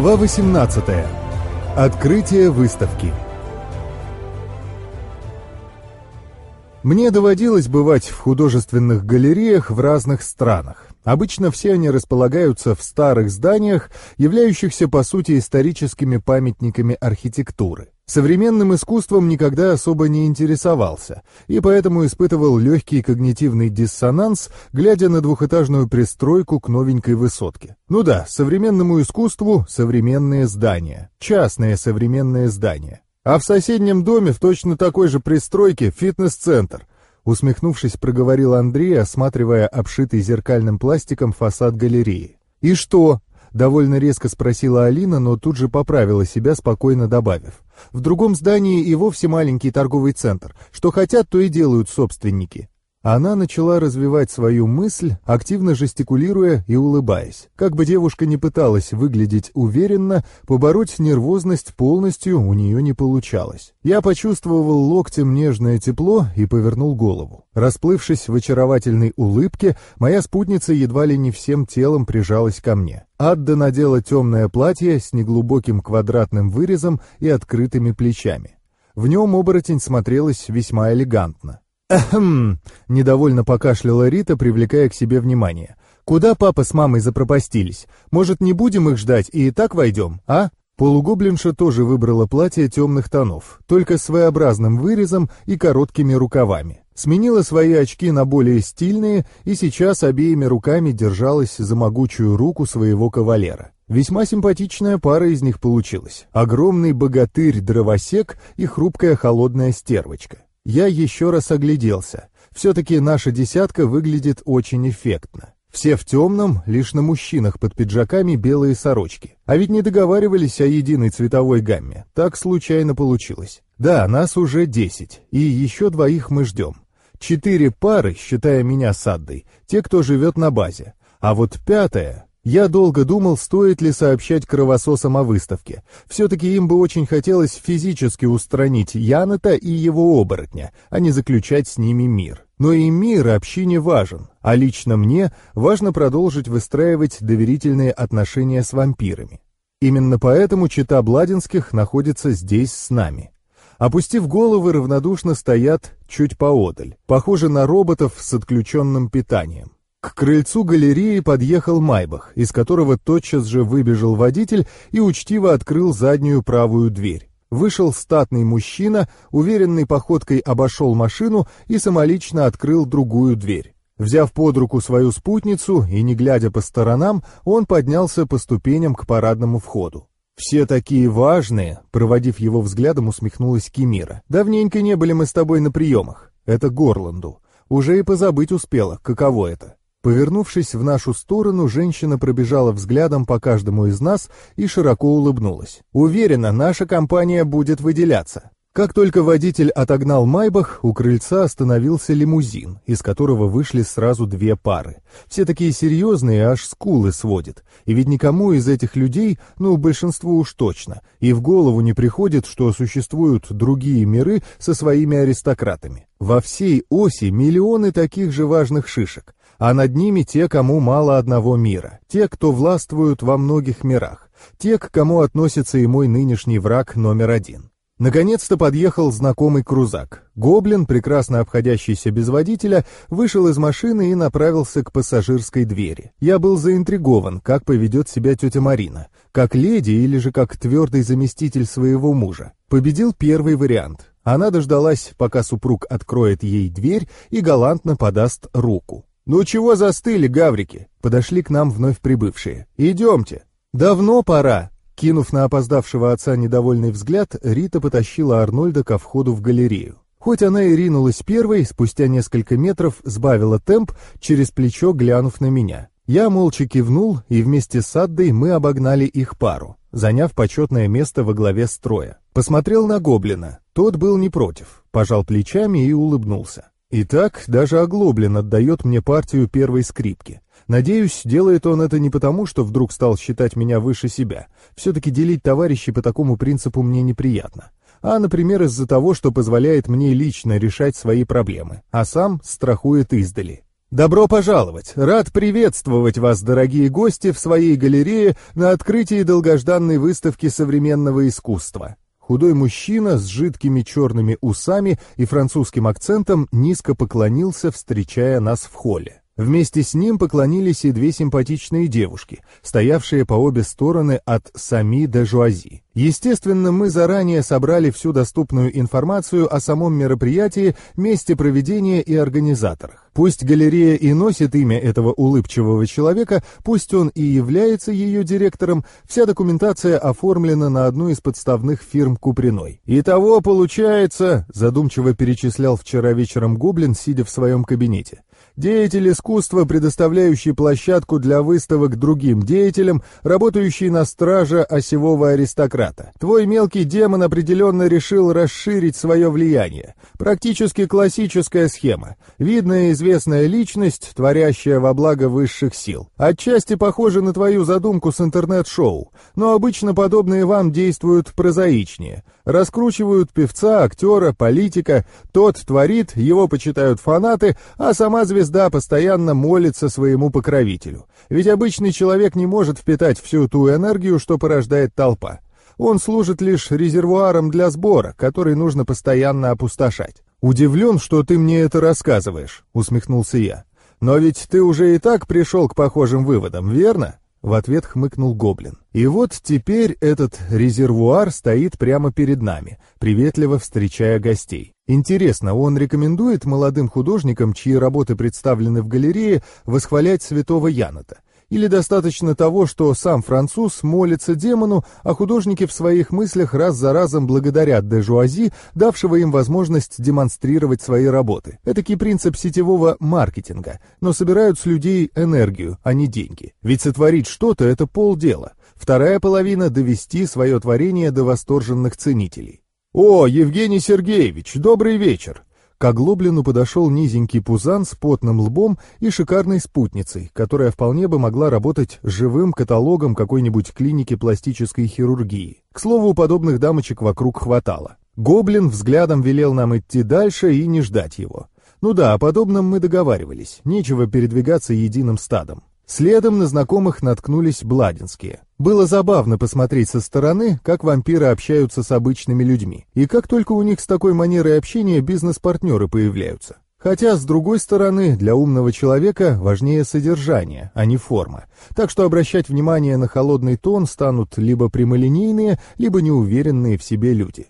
Глава 18. Открытие выставки. Мне доводилось бывать в художественных галереях в разных странах. Обычно все они располагаются в старых зданиях, являющихся по сути историческими памятниками архитектуры. Современным искусством никогда особо не интересовался, и поэтому испытывал легкий когнитивный диссонанс, глядя на двухэтажную пристройку к новенькой высотке. Ну да, современному искусству современные здания, частные современные здания. А в соседнем доме в точно такой же пристройке фитнес-центр. Усмехнувшись, проговорил Андрей, осматривая обшитый зеркальным пластиком фасад галереи. «И что?» — довольно резко спросила Алина, но тут же поправила себя, спокойно добавив. В другом здании и вовсе маленький торговый центр. Что хотят, то и делают собственники. Она начала развивать свою мысль, активно жестикулируя и улыбаясь. Как бы девушка ни пыталась выглядеть уверенно, побороть нервозность полностью у нее не получалось. Я почувствовал локтем нежное тепло и повернул голову. Расплывшись в очаровательной улыбке, моя спутница едва ли не всем телом прижалась ко мне. Адда надела темное платье с неглубоким квадратным вырезом и открытыми плечами. В нем оборотень смотрелась весьма элегантно. «Эхм!» — недовольно покашляла Рита, привлекая к себе внимание. «Куда папа с мамой запропастились? Может, не будем их ждать и так войдем, а?» Полугоблинша тоже выбрала платье темных тонов, только с своеобразным вырезом и короткими рукавами. Сменила свои очки на более стильные и сейчас обеими руками держалась за могучую руку своего кавалера. Весьма симпатичная пара из них получилась. Огромный богатырь-дровосек и хрупкая холодная стервочка. Я еще раз огляделся. Все-таки наша десятка выглядит очень эффектно. Все в темном, лишь на мужчинах под пиджаками белые сорочки. А ведь не договаривались о единой цветовой гамме. Так случайно получилось. Да, нас уже десять, и еще двоих мы ждем. Четыре пары, считая меня с Аддой, те, кто живет на базе. А вот пятая, я долго думал, стоит ли сообщать кровососам о выставке. Все-таки им бы очень хотелось физически устранить Яната и его оборотня, а не заключать с ними мир. Но и мир общине важен, а лично мне важно продолжить выстраивать доверительные отношения с вампирами. Именно поэтому чита Бладинских находится здесь с нами. Опустив головы, равнодушно стоят чуть поодаль, похожи на роботов с отключенным питанием. К крыльцу галереи подъехал Майбах, из которого тотчас же выбежал водитель и учтиво открыл заднюю правую дверь. Вышел статный мужчина, уверенной походкой обошел машину и самолично открыл другую дверь. Взяв под руку свою спутницу и не глядя по сторонам, он поднялся по ступеням к парадному входу. «Все такие важные», — проводив его взглядом, усмехнулась Кимира. «Давненько не были мы с тобой на приемах. Это Горланду. Уже и позабыть успела, каково это». Повернувшись в нашу сторону, женщина пробежала взглядом по каждому из нас и широко улыбнулась. «Уверена, наша компания будет выделяться». Как только водитель отогнал Майбах, у крыльца остановился лимузин, из которого вышли сразу две пары. Все такие серьезные, аж скулы сводят. И ведь никому из этих людей, ну, большинству уж точно, и в голову не приходит, что существуют другие миры со своими аристократами. Во всей оси миллионы таких же важных шишек а над ними те, кому мало одного мира, те, кто властвуют во многих мирах, те, к кому относится и мой нынешний враг номер один. Наконец-то подъехал знакомый крузак. Гоблин, прекрасно обходящийся без водителя, вышел из машины и направился к пассажирской двери. Я был заинтригован, как поведет себя тетя Марина, как леди или же как твердый заместитель своего мужа. Победил первый вариант. Она дождалась, пока супруг откроет ей дверь и галантно подаст руку. «Ну чего застыли, гаврики?» Подошли к нам вновь прибывшие. «Идемте». «Давно пора». Кинув на опоздавшего отца недовольный взгляд, Рита потащила Арнольда ко входу в галерею. Хоть она и ринулась первой, спустя несколько метров сбавила темп, через плечо глянув на меня. Я молча кивнул, и вместе с Аддой мы обогнали их пару, заняв почетное место во главе строя. Посмотрел на Гоблина. Тот был не против, пожал плечами и улыбнулся. Итак, даже Оглоблин отдает мне партию первой скрипки. Надеюсь, делает он это не потому, что вдруг стал считать меня выше себя. Все-таки делить товарищей по такому принципу мне неприятно. А, например, из-за того, что позволяет мне лично решать свои проблемы, а сам страхует издали. Добро пожаловать! Рад приветствовать вас, дорогие гости, в своей галерее на открытии долгожданной выставки современного искусства. Худой мужчина с жидкими черными усами и французским акцентом низко поклонился, встречая нас в холле. Вместе с ним поклонились и две симпатичные девушки, стоявшие по обе стороны от Сами де Жуази. Естественно, мы заранее собрали всю доступную информацию о самом мероприятии, месте проведения и организаторах. Пусть галерея и носит имя этого улыбчивого человека, пусть он и является ее директором, вся документация оформлена на одну из подставных фирм Куприной. «Итого, получается», — задумчиво перечислял вчера вечером Гоблин, сидя в своем кабинете, Деятель искусства, предоставляющий площадку для выставок другим деятелям, работающий на страже осевого аристократа. Твой мелкий демон определенно решил расширить свое влияние. Практически классическая схема. Видная известная личность, творящая во благо высших сил. Отчасти похожа на твою задумку с интернет-шоу, но обычно подобные вам действуют прозаичнее. Раскручивают певца, актера, политика. Тот творит, его почитают фанаты, а сама звезда постоянно молится своему покровителю. Ведь обычный человек не может впитать всю ту энергию, что порождает толпа. Он служит лишь резервуаром для сбора, который нужно постоянно опустошать. «Удивлен, что ты мне это рассказываешь», — усмехнулся я. «Но ведь ты уже и так пришел к похожим выводам, верно?» В ответ хмыкнул Гоблин. И вот теперь этот резервуар стоит прямо перед нами, приветливо встречая гостей. Интересно, он рекомендует молодым художникам, чьи работы представлены в галерее, восхвалять святого Яната? Или достаточно того, что сам француз молится демону, а художники в своих мыслях раз за разом благодарят де Жуази, давшего им возможность демонстрировать свои работы. Этакий принцип сетевого маркетинга, но собирают с людей энергию, а не деньги. Ведь сотворить что-то — это полдела. Вторая половина — довести свое творение до восторженных ценителей. «О, Евгений Сергеевич, добрый вечер!» К оглоблину подошел низенький пузан с потным лбом и шикарной спутницей, которая вполне бы могла работать живым каталогом какой-нибудь клиники пластической хирургии. К слову, подобных дамочек вокруг хватало. Гоблин взглядом велел нам идти дальше и не ждать его. Ну да, о подобном мы договаривались, нечего передвигаться единым стадом. Следом на знакомых наткнулись бладинские. Было забавно посмотреть со стороны, как вампиры общаются с обычными людьми, и как только у них с такой манерой общения бизнес-партнеры появляются. Хотя, с другой стороны, для умного человека важнее содержание, а не форма. Так что обращать внимание на холодный тон станут либо прямолинейные, либо неуверенные в себе люди.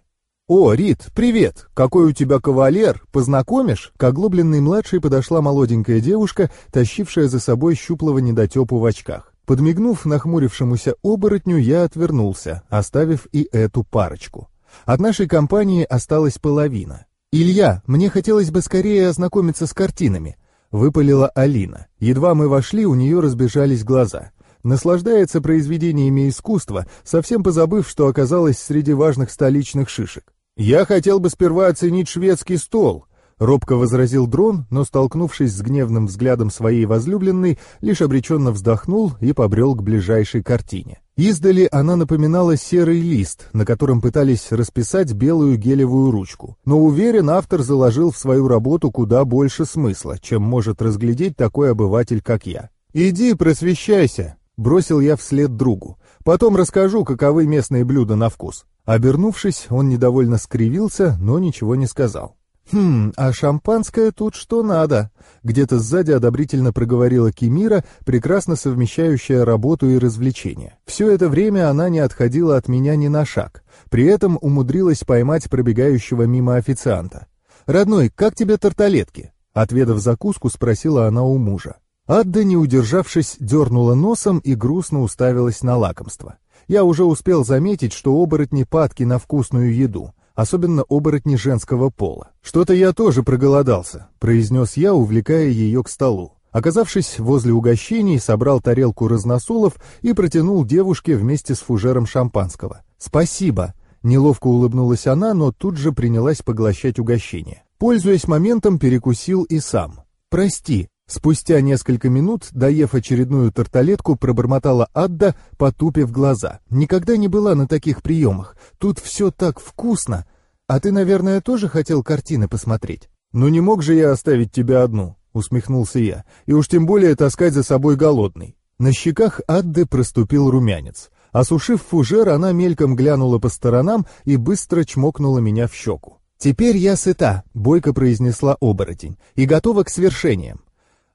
«О, Рит, привет! Какой у тебя кавалер! Познакомишь?» К оглобленной младшей подошла молоденькая девушка, тащившая за собой щуплого недотепу в очках. Подмигнув нахмурившемуся оборотню, я отвернулся, оставив и эту парочку. От нашей компании осталась половина. «Илья, мне хотелось бы скорее ознакомиться с картинами», — выпалила Алина. Едва мы вошли, у нее разбежались глаза наслаждается произведениями искусства, совсем позабыв, что оказалась среди важных столичных шишек. «Я хотел бы сперва оценить шведский стол», — робко возразил дрон, но, столкнувшись с гневным взглядом своей возлюбленной, лишь обреченно вздохнул и побрел к ближайшей картине. Издали она напоминала серый лист, на котором пытались расписать белую гелевую ручку. Но уверен, автор заложил в свою работу куда больше смысла, чем может разглядеть такой обыватель, как я. «Иди, просвещайся», — бросил я вслед другу. «Потом расскажу, каковы местные блюда на вкус». Обернувшись, он недовольно скривился, но ничего не сказал. «Хм, а шампанское тут что надо?» Где-то сзади одобрительно проговорила Кемира, прекрасно совмещающая работу и развлечения. Все это время она не отходила от меня ни на шаг. При этом умудрилась поймать пробегающего мимо официанта. «Родной, как тебе тарталетки?» Отведав закуску, спросила она у мужа. Адда, не удержавшись, дернула носом и грустно уставилась на лакомство. Я уже успел заметить, что оборотни падки на вкусную еду, особенно оборотни женского пола. «Что-то я тоже проголодался», — произнес я, увлекая ее к столу. Оказавшись возле угощений, собрал тарелку разносолов и протянул девушке вместе с фужером шампанского. «Спасибо!» Неловко улыбнулась она, но тут же принялась поглощать угощение. Пользуясь моментом, перекусил и сам. «Прости», Спустя несколько минут, доев очередную тарталетку, пробормотала Адда, потупив глаза. «Никогда не была на таких приемах. Тут все так вкусно. А ты, наверное, тоже хотел картины посмотреть?» «Ну не мог же я оставить тебя одну?» — усмехнулся я, и уж тем более таскать за собой голодный. На щеках Адды проступил румянец. Осушив фужер, она мельком глянула по сторонам и быстро чмокнула меня в щеку. «Теперь я сыта», — бойко произнесла оборотень, — «и готова к свершениям».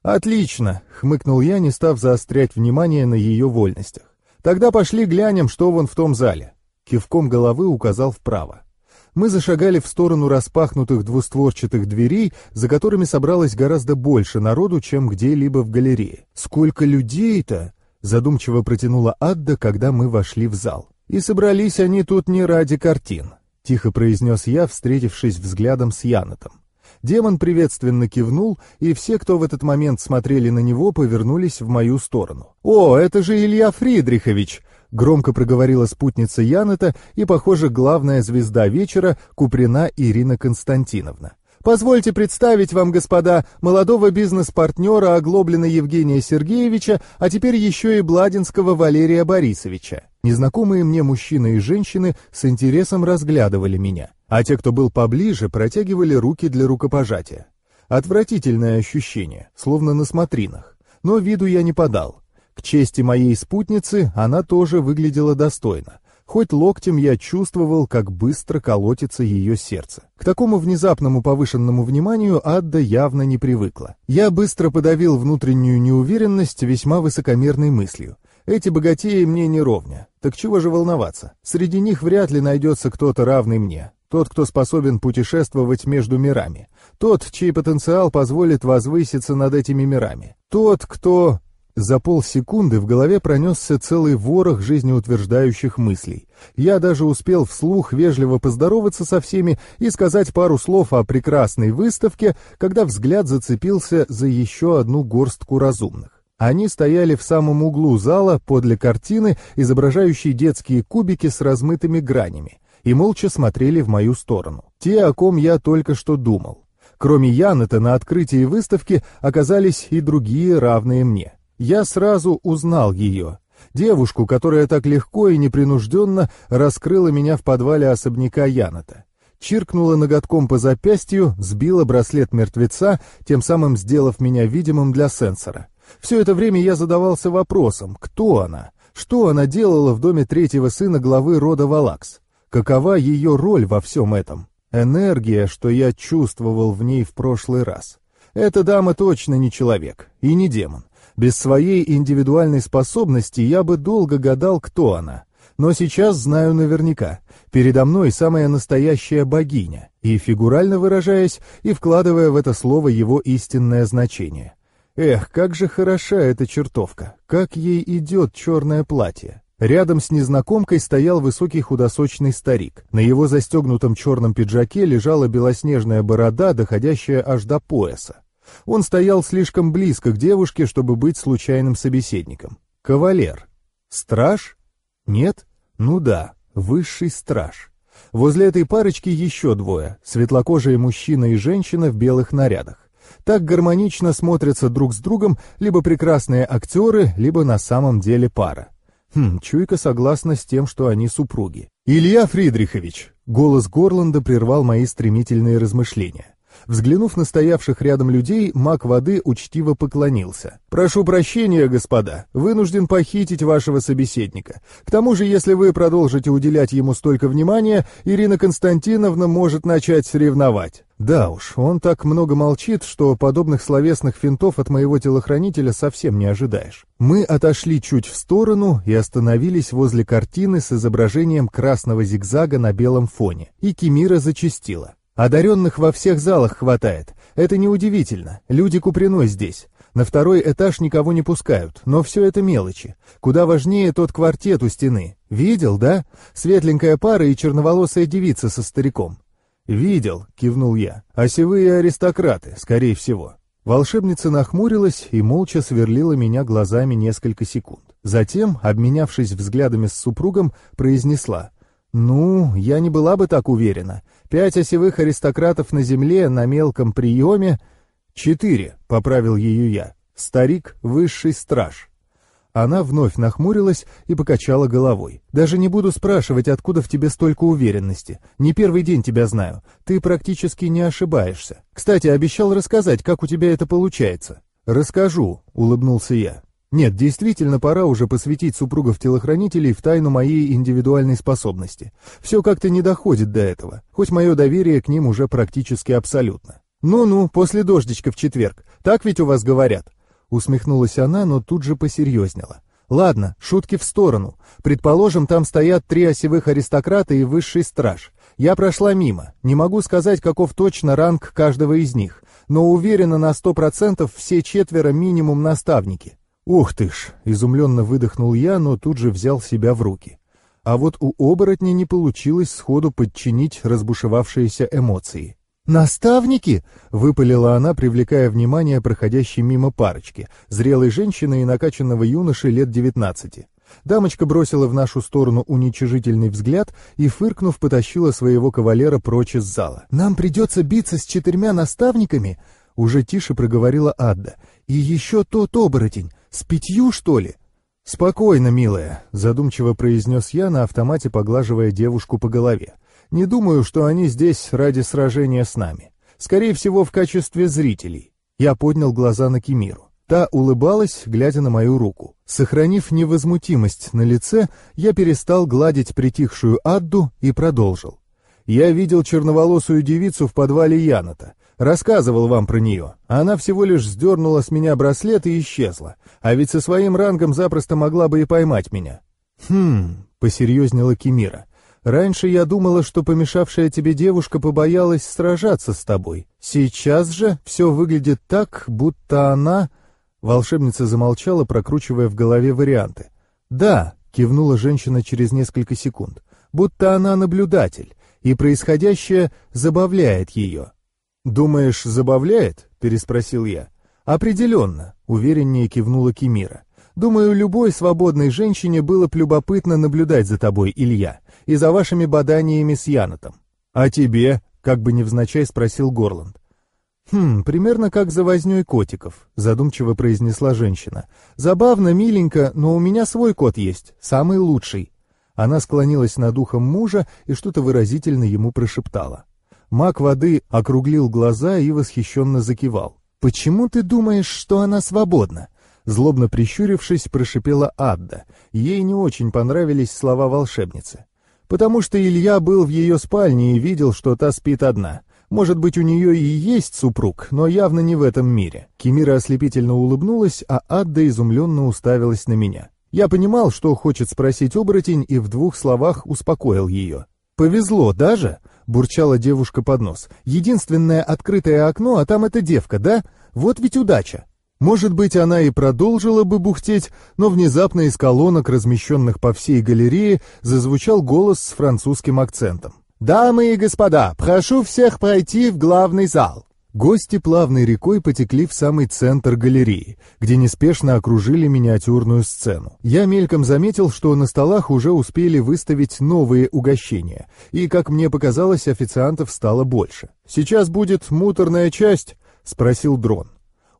«Отлично», — хмыкнул я, не став заострять внимание на ее вольностях. «Тогда пошли глянем, что вон в том зале». Кивком головы указал вправо. Мы зашагали в сторону распахнутых двустворчатых дверей, за которыми собралось гораздо больше народу, чем где-либо в галерее. «Сколько людей-то!» — задумчиво протянула Адда, когда мы вошли в зал. «И собрались они тут не ради картин», — тихо произнес я, встретившись взглядом с Янотом. Демон приветственно кивнул, и все, кто в этот момент смотрели на него, повернулись в мою сторону. «О, это же Илья Фридрихович!» — громко проговорила спутница Янета и, похоже, главная звезда вечера Куприна Ирина Константиновна. Позвольте представить вам, господа, молодого бизнес-партнера Оглоблина Евгения Сергеевича, а теперь еще и Бладинского Валерия Борисовича. Незнакомые мне мужчины и женщины с интересом разглядывали меня, а те, кто был поближе, протягивали руки для рукопожатия. Отвратительное ощущение, словно на смотринах, но виду я не подал. К чести моей спутницы она тоже выглядела достойно. Хоть локтем я чувствовал, как быстро колотится ее сердце. К такому внезапному повышенному вниманию Адда явно не привыкла. Я быстро подавил внутреннюю неуверенность весьма высокомерной мыслью. Эти богатеи мне не ровня. Так чего же волноваться? Среди них вряд ли найдется кто-то равный мне. Тот, кто способен путешествовать между мирами. Тот, чей потенциал позволит возвыситься над этими мирами. Тот, кто... За полсекунды в голове пронесся целый ворох жизнеутверждающих мыслей. Я даже успел вслух вежливо поздороваться со всеми и сказать пару слов о прекрасной выставке, когда взгляд зацепился за еще одну горстку разумных. Они стояли в самом углу зала подле картины, изображающей детские кубики с размытыми гранями, и молча смотрели в мою сторону. Те, о ком я только что думал. Кроме Янета на открытии выставки оказались и другие равные мне. Я сразу узнал ее. Девушку, которая так легко и непринужденно раскрыла меня в подвале особняка Яната. Чиркнула ноготком по запястью, сбила браслет мертвеца, тем самым сделав меня видимым для сенсора. Все это время я задавался вопросом, кто она? Что она делала в доме третьего сына главы рода Валакс? Какова ее роль во всем этом? Энергия, что я чувствовал в ней в прошлый раз. Эта дама точно не человек и не демон. Без своей индивидуальной способности я бы долго гадал, кто она. Но сейчас знаю наверняка. Передо мной самая настоящая богиня, и фигурально выражаясь, и вкладывая в это слово его истинное значение. Эх, как же хороша эта чертовка, как ей идет черное платье. Рядом с незнакомкой стоял высокий худосочный старик. На его застегнутом черном пиджаке лежала белоснежная борода, доходящая аж до пояса. Он стоял слишком близко к девушке, чтобы быть случайным собеседником. Кавалер. Страж? Нет? Ну да, высший страж. Возле этой парочки еще двое, светлокожие мужчина и женщина в белых нарядах. Так гармонично смотрятся друг с другом либо прекрасные актеры, либо на самом деле пара. Хм, чуйка согласна с тем, что они супруги. «Илья Фридрихович!» — голос Горланда прервал мои стремительные размышления. Взглянув на стоявших рядом людей, маг воды учтиво поклонился. «Прошу прощения, господа, вынужден похитить вашего собеседника. К тому же, если вы продолжите уделять ему столько внимания, Ирина Константиновна может начать ревновать». Да уж, он так много молчит, что подобных словесных финтов от моего телохранителя совсем не ожидаешь. Мы отошли чуть в сторону и остановились возле картины с изображением красного зигзага на белом фоне, и Кемира зачастила. Одаренных во всех залах хватает. Это неудивительно. Люди Куприной здесь. На второй этаж никого не пускают, но все это мелочи. Куда важнее тот квартет у стены. Видел, да? Светленькая пара и черноволосая девица со стариком. «Видел», — кивнул я. «Осевые аристократы, скорее всего». Волшебница нахмурилась и молча сверлила меня глазами несколько секунд. Затем, обменявшись взглядами с супругом, произнесла. «Ну, я не была бы так уверена. Пять осевых аристократов на земле на мелком приеме...» «Четыре», — поправил ее я. «Старик — высший страж». Она вновь нахмурилась и покачала головой. «Даже не буду спрашивать, откуда в тебе столько уверенности. Не первый день тебя знаю. Ты практически не ошибаешься. Кстати, обещал рассказать, как у тебя это получается». «Расскажу», — улыбнулся я. Нет, действительно, пора уже посвятить супругов-телохранителей в тайну моей индивидуальной способности. Все как-то не доходит до этого, хоть мое доверие к ним уже практически абсолютно. «Ну-ну, после дождичка в четверг. Так ведь у вас говорят?» Усмехнулась она, но тут же посерьезнела. «Ладно, шутки в сторону. Предположим, там стоят три осевых аристократа и высший страж. Я прошла мимо. Не могу сказать, каков точно ранг каждого из них, но уверена на сто процентов все четверо минимум наставники». «Ух ты ж!» — изумленно выдохнул я, но тут же взял себя в руки. А вот у оборотня не получилось сходу подчинить разбушевавшиеся эмоции. «Наставники?» — выпалила она, привлекая внимание проходящей мимо парочки, зрелой женщины и накачанного юноши лет девятнадцати. Дамочка бросила в нашу сторону уничижительный взгляд и, фыркнув, потащила своего кавалера прочь из зала. «Нам придется биться с четырьмя наставниками?» — уже тише проговорила Адда. «И еще тот оборотень. С пятью, что ли?» «Спокойно, милая», — задумчиво произнес я на автомате, поглаживая девушку по голове. Не думаю, что они здесь ради сражения с нами. Скорее всего, в качестве зрителей. Я поднял глаза на Кемиру. Та улыбалась, глядя на мою руку. Сохранив невозмутимость на лице, я перестал гладить притихшую Адду и продолжил. «Я видел черноволосую девицу в подвале Яната. Рассказывал вам про нее. Она всего лишь сдернула с меня браслет и исчезла. А ведь со своим рангом запросто могла бы и поймать меня». «Хм...» — посерьезнела Кемира. Раньше я думала, что помешавшая тебе девушка побоялась сражаться с тобой. Сейчас же все выглядит так, будто она...» Волшебница замолчала, прокручивая в голове варианты. «Да», — кивнула женщина через несколько секунд, «будто она наблюдатель, и происходящее забавляет ее». «Думаешь, забавляет?» — переспросил я. «Определенно», — увереннее кивнула Кимира. «Думаю, любой свободной женщине было б любопытно наблюдать за тобой, Илья и за вашими баданиями с Янотом. А тебе, как бы невзначай спросил Горланд. «Хм, примерно как за вознёй котиков», — задумчиво произнесла женщина. «Забавно, миленько, но у меня свой кот есть, самый лучший». Она склонилась над ухом мужа и что-то выразительно ему прошептала. Маг воды округлил глаза и восхищенно закивал. «Почему ты думаешь, что она свободна?» Злобно прищурившись, прошипела Адда. Ей не очень понравились слова волшебницы потому что Илья был в ее спальне и видел, что та спит одна. Может быть, у нее и есть супруг, но явно не в этом мире. Кемира ослепительно улыбнулась, а Адда изумленно уставилась на меня. Я понимал, что хочет спросить оборотень, и в двух словах успокоил ее. «Повезло даже?» — бурчала девушка под нос. «Единственное открытое окно, а там эта девка, да? Вот ведь удача!» Может быть, она и продолжила бы бухтеть, но внезапно из колонок, размещенных по всей галерее, зазвучал голос с французским акцентом. «Дамы и господа, прошу всех пройти в главный зал». Гости плавной рекой потекли в самый центр галереи, где неспешно окружили миниатюрную сцену. Я мельком заметил, что на столах уже успели выставить новые угощения, и, как мне показалось, официантов стало больше. «Сейчас будет муторная часть?» — спросил Дрон.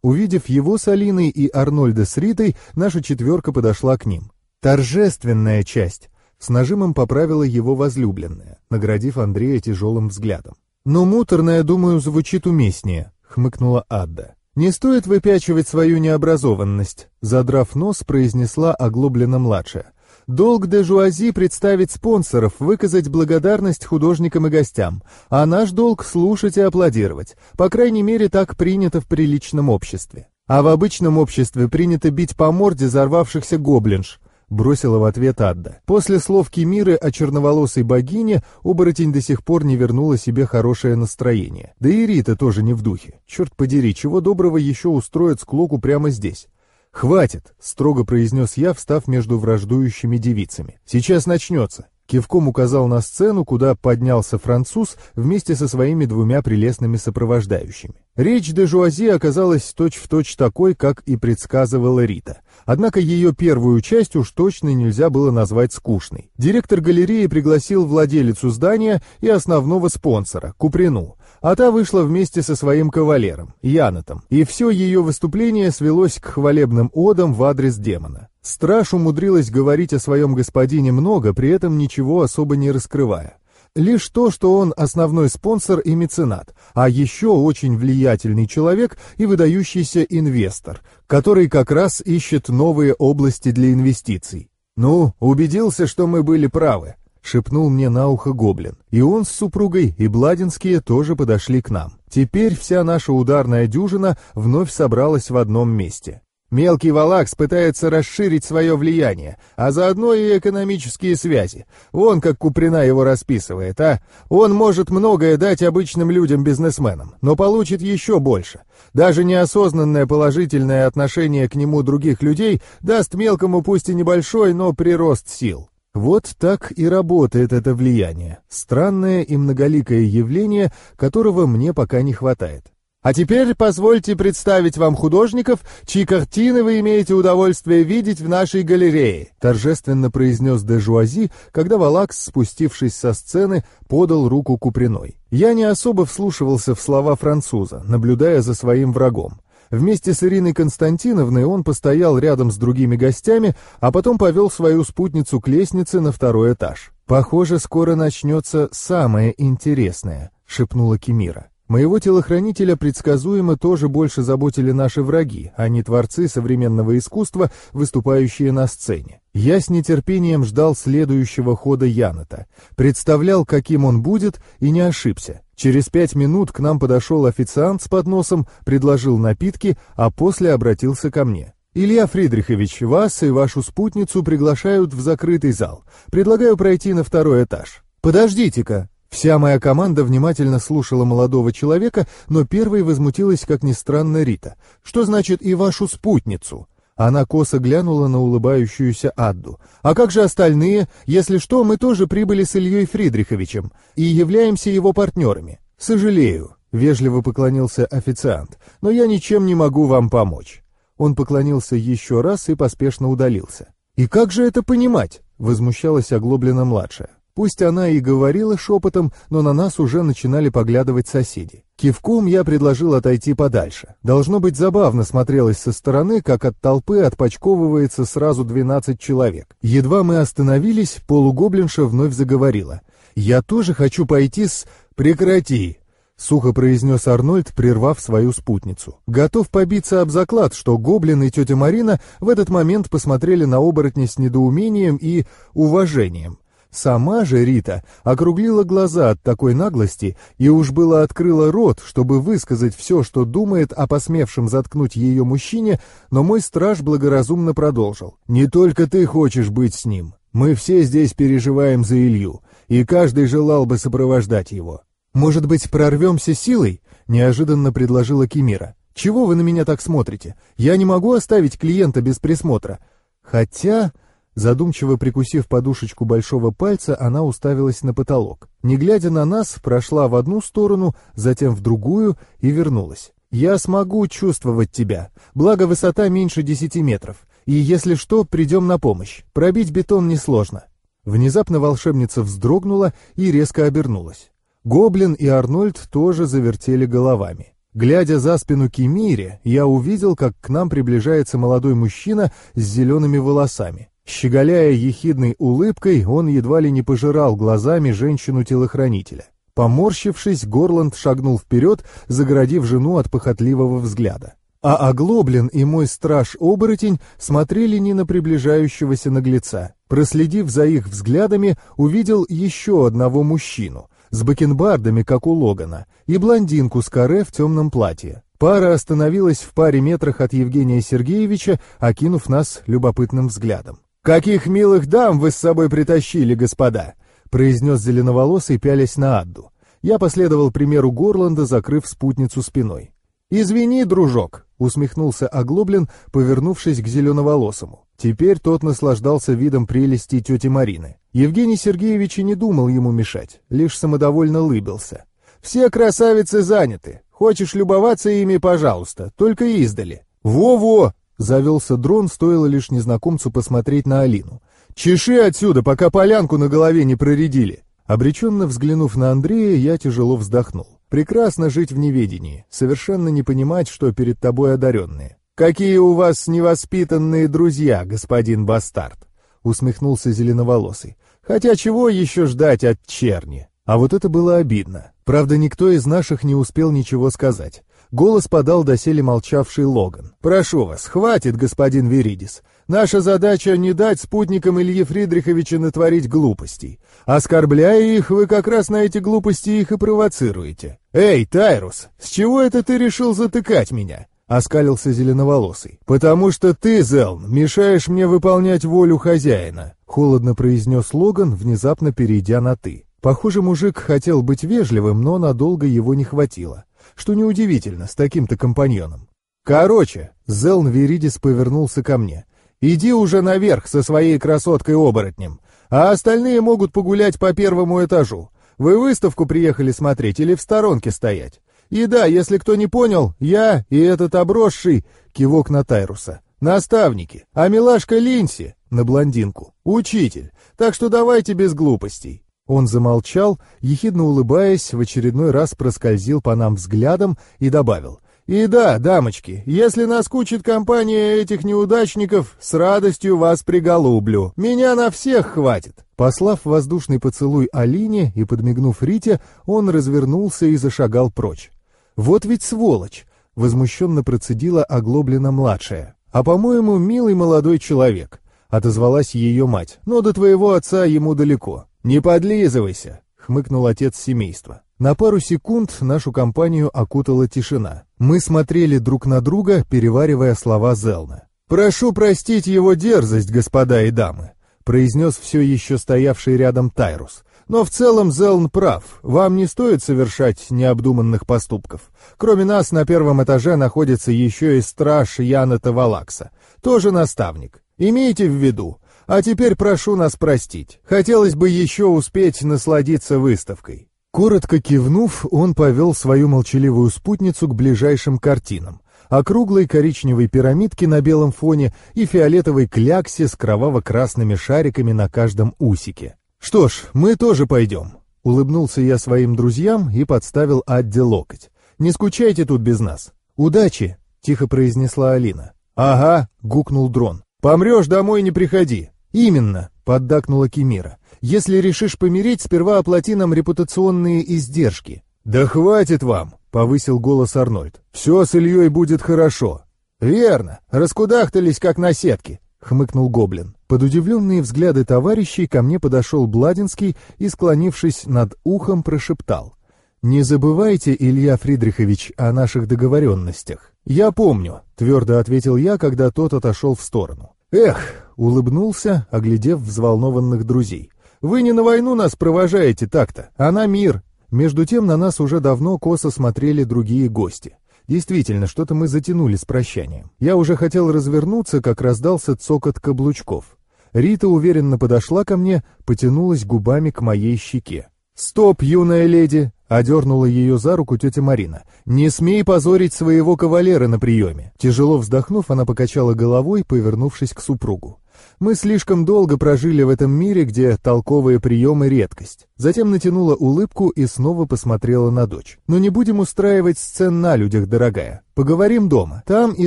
Увидев его с Алиной и Арнольда с Ритой, наша четверка подошла к ним. «Торжественная часть!» — с нажимом поправила его возлюбленная, наградив Андрея тяжелым взглядом. «Но муторная, думаю, звучит уместнее», — хмыкнула Адда. «Не стоит выпячивать свою необразованность», — задрав нос, произнесла оглобленно-младшая. Долг де Жуази представить спонсоров, выказать благодарность художникам и гостям, а наш долг слушать и аплодировать. По крайней мере, так принято в приличном обществе. А в обычном обществе принято бить по морде взорвавшихся гоблинж, бросила в ответ Адда. После слов Кемиры о черноволосой богине оборотень до сих пор не вернула себе хорошее настроение. Да и Рита тоже не в духе. Черт подери, чего доброго еще устроят склоку прямо здесь. «Хватит!» — строго произнес я, встав между враждующими девицами. «Сейчас начнется!» Кивком указал на сцену, куда поднялся француз вместе со своими двумя прелестными сопровождающими. Речь де Жуази оказалась точь-в-точь точь такой, как и предсказывала Рита. Однако ее первую часть уж точно нельзя было назвать скучной. Директор галереи пригласил владелицу здания и основного спонсора, Куприну, а та вышла вместе со своим кавалером, Янотом, и все ее выступление свелось к хвалебным одам в адрес демона. Страж умудрилась говорить о своем господине много, при этом ничего особо не раскрывая. Лишь то, что он основной спонсор и меценат, а еще очень влиятельный человек и выдающийся инвестор, который как раз ищет новые области для инвестиций. «Ну, убедился, что мы были правы», — шепнул мне на ухо гоблин. И он с супругой, и Бладинские тоже подошли к нам. Теперь вся наша ударная дюжина вновь собралась в одном месте. Мелкий Валакс пытается расширить свое влияние, а заодно и экономические связи. Вон как Куприна его расписывает, а? Он может многое дать обычным людям-бизнесменам, но получит еще больше. Даже неосознанное положительное отношение к нему других людей даст мелкому пусть и небольшой, но прирост сил. Вот так и работает это влияние. Странное и многоликое явление, которого мне пока не хватает. А теперь позвольте представить вам художников, чьи картины вы имеете удовольствие видеть в нашей галерее», торжественно произнес де Жуази, когда Валакс, спустившись со сцены, подал руку Куприной. Я не особо вслушивался в слова француза, наблюдая за своим врагом. Вместе с Ириной Константиновной он постоял рядом с другими гостями, а потом повел свою спутницу к лестнице на второй этаж. «Похоже, скоро начнется самое интересное», — шепнула Кемира. Моего телохранителя предсказуемо тоже больше заботили наши враги, а не творцы современного искусства, выступающие на сцене. Я с нетерпением ждал следующего хода Яната, представлял, каким он будет, и не ошибся. Через пять минут к нам подошел официант с подносом, предложил напитки, а после обратился ко мне. «Илья Фридрихович, вас и вашу спутницу приглашают в закрытый зал. Предлагаю пройти на второй этаж». «Подождите-ка», Вся моя команда внимательно слушала молодого человека, но первой возмутилась, как ни странно, Рита. «Что значит «и вашу спутницу»?» Она косо глянула на улыбающуюся Адду. «А как же остальные? Если что, мы тоже прибыли с Ильей Фридриховичем и являемся его партнерами. Сожалею», — вежливо поклонился официант, «но я ничем не могу вам помочь». Он поклонился еще раз и поспешно удалился. «И как же это понимать?» — возмущалась оглоблена-младшая. Пусть она и говорила шепотом, но на нас уже начинали поглядывать соседи. Кивком я предложил отойти подальше. Должно быть забавно смотрелось со стороны, как от толпы отпочковывается сразу 12 человек. Едва мы остановились, полугоблинша вновь заговорила. «Я тоже хочу пойти с...» «Прекрати!» — сухо произнес Арнольд, прервав свою спутницу. Готов побиться об заклад, что Гоблин и тетя Марина в этот момент посмотрели на оборотня с недоумением и уважением. Сама же Рита округлила глаза от такой наглости и уж было открыла рот, чтобы высказать все, что думает о посмевшем заткнуть ее мужчине, но мой страж благоразумно продолжил. «Не только ты хочешь быть с ним. Мы все здесь переживаем за Илью, и каждый желал бы сопровождать его. Может быть, прорвемся силой?» — неожиданно предложила Кимира. «Чего вы на меня так смотрите? Я не могу оставить клиента без присмотра. Хотя...» Задумчиво прикусив подушечку большого пальца, она уставилась на потолок. Не глядя на нас, прошла в одну сторону, затем в другую и вернулась. «Я смогу чувствовать тебя, благо высота меньше десяти метров, и если что, придем на помощь. Пробить бетон несложно». Внезапно волшебница вздрогнула и резко обернулась. Гоблин и Арнольд тоже завертели головами. Глядя за спину Кемире, я увидел, как к нам приближается молодой мужчина с зелеными волосами. Щеголяя ехидной улыбкой, он едва ли не пожирал глазами женщину-телохранителя. Поморщившись, Горланд шагнул вперед, загородив жену от похотливого взгляда. А Оглоблин и мой страж-оборотень смотрели не на приближающегося наглеца. Проследив за их взглядами, увидел еще одного мужчину, с бакенбардами, как у Логана, и блондинку с каре в темном платье. Пара остановилась в паре метрах от Евгения Сергеевича, окинув нас любопытным взглядом. «Каких милых дам вы с собой притащили, господа!» — произнес зеленоволосый, пялясь на Адду. Я последовал примеру Горланда, закрыв спутницу спиной. «Извини, дружок», — усмехнулся Оглоблин, повернувшись к зеленоволосому. Теперь тот наслаждался видом прелести тети Марины. Евгений Сергеевич и не думал ему мешать, лишь самодовольно лыбился. «Все красавицы заняты. Хочешь любоваться ими, пожалуйста, только издали». «Во-во!» — завелся дрон, стоило лишь незнакомцу посмотреть на Алину. «Чеши отсюда, пока полянку на голове не проредили!» Обреченно взглянув на Андрея, я тяжело вздохнул. Прекрасно жить в неведении, совершенно не понимать, что перед тобой одаренные. «Какие у вас невоспитанные друзья, господин бастард!» — усмехнулся зеленоволосый. «Хотя чего еще ждать от черни?» А вот это было обидно. Правда, никто из наших не успел ничего сказать. Голос подал доселе молчавший Логан. «Прошу вас, хватит, господин Веридис. Наша задача не дать спутникам Ильи Фридриховича натворить глупостей. Оскорбляя их, вы как раз на эти глупости их и провоцируете. Эй, Тайрус, с чего это ты решил затыкать меня?» — оскалился зеленоволосый. «Потому что ты, Зелн, мешаешь мне выполнять волю хозяина», — холодно произнес Логан, внезапно перейдя на «ты». Похоже, мужик хотел быть вежливым, но надолго его не хватило. Что неудивительно, с таким-то компаньоном. «Короче», — Зелн Веридис повернулся ко мне, Иди уже наверх со своей красоткой-оборотнем, а остальные могут погулять по первому этажу. Вы выставку приехали смотреть или в сторонке стоять? И да, если кто не понял, я и этот обросший, кивок на Тайруса, наставники, а милашка Линси, на блондинку, учитель, так что давайте без глупостей. Он замолчал, ехидно улыбаясь, в очередной раз проскользил по нам взглядом и добавил. И да, дамочки, если наскучит компания этих неудачников, с радостью вас приголублю. Меня на всех хватит. Послав воздушный поцелуй Алине и подмигнув Рите, он развернулся и зашагал прочь. «Вот ведь сволочь!» — возмущенно процедила оглоблена-младшая. «А, по-моему, милый молодой человек», — отозвалась ее мать. «Но до твоего отца ему далеко. Не подлизывайся!» — хмыкнул отец семейства. На пару секунд нашу компанию окутала тишина. Мы смотрели друг на друга, переваривая слова Зелна. «Прошу простить его дерзость, господа и дамы», — произнес все еще стоявший рядом Тайрус. «Но в целом Зелн прав. Вам не стоит совершать необдуманных поступков. Кроме нас на первом этаже находится еще и страж Яна Тавалакса, тоже наставник. Имейте в виду. А теперь прошу нас простить. Хотелось бы еще успеть насладиться выставкой». Коротко кивнув, он повел свою молчаливую спутницу к ближайшим картинам. Округлой коричневой пирамидке на белом фоне и фиолетовой кляксе с кроваво-красными шариками на каждом усике. «Что ж, мы тоже пойдем», — улыбнулся я своим друзьям и подставил Адде локоть. «Не скучайте тут без нас». «Удачи», — тихо произнесла Алина. «Ага», — гукнул дрон. «Помрешь, домой не приходи». «Именно», — поддакнула Кемира. Если решишь помереть, сперва оплати нам репутационные издержки». «Да хватит вам!» — повысил голос Арнольд. «Все с Ильей будет хорошо». «Верно. Раскудахтались, как на сетке», — хмыкнул Гоблин. Под удивленные взгляды товарищей ко мне подошел Бладинский и, склонившись над ухом, прошептал. «Не забывайте, Илья Фридрихович, о наших договоренностях». «Я помню», — твердо ответил я, когда тот отошел в сторону. «Эх», — улыбнулся, оглядев взволнованных друзей. Вы не на войну нас провожаете так-то, а на мир. Между тем на нас уже давно косо смотрели другие гости. Действительно, что-то мы затянули с прощанием. Я уже хотел развернуться, как раздался цокот каблучков. Рита уверенно подошла ко мне, потянулась губами к моей щеке. «Стоп, юная леди!» — одернула ее за руку тетя Марина. «Не смей позорить своего кавалера на приеме!» Тяжело вздохнув, она покачала головой, повернувшись к супругу. Мы слишком долго прожили в этом мире, где толковые приемы — редкость. Затем натянула улыбку и снова посмотрела на дочь. «Но не будем устраивать сцен на людях, дорогая. Поговорим дома. Там и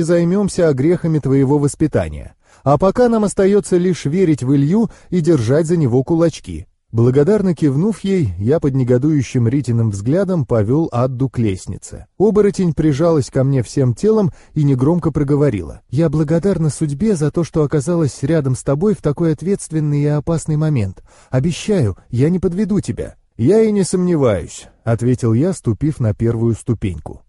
займемся огрехами твоего воспитания. А пока нам остается лишь верить в Илью и держать за него кулачки. Благодарно кивнув ей, я под негодующим Ритиным взглядом повел Адду к лестнице. Оборотень прижалась ко мне всем телом и негромко проговорила. «Я благодарна судьбе за то, что оказалась рядом с тобой в такой ответственный и опасный момент. Обещаю, я не подведу тебя». «Я и не сомневаюсь», — ответил я, ступив на первую ступеньку.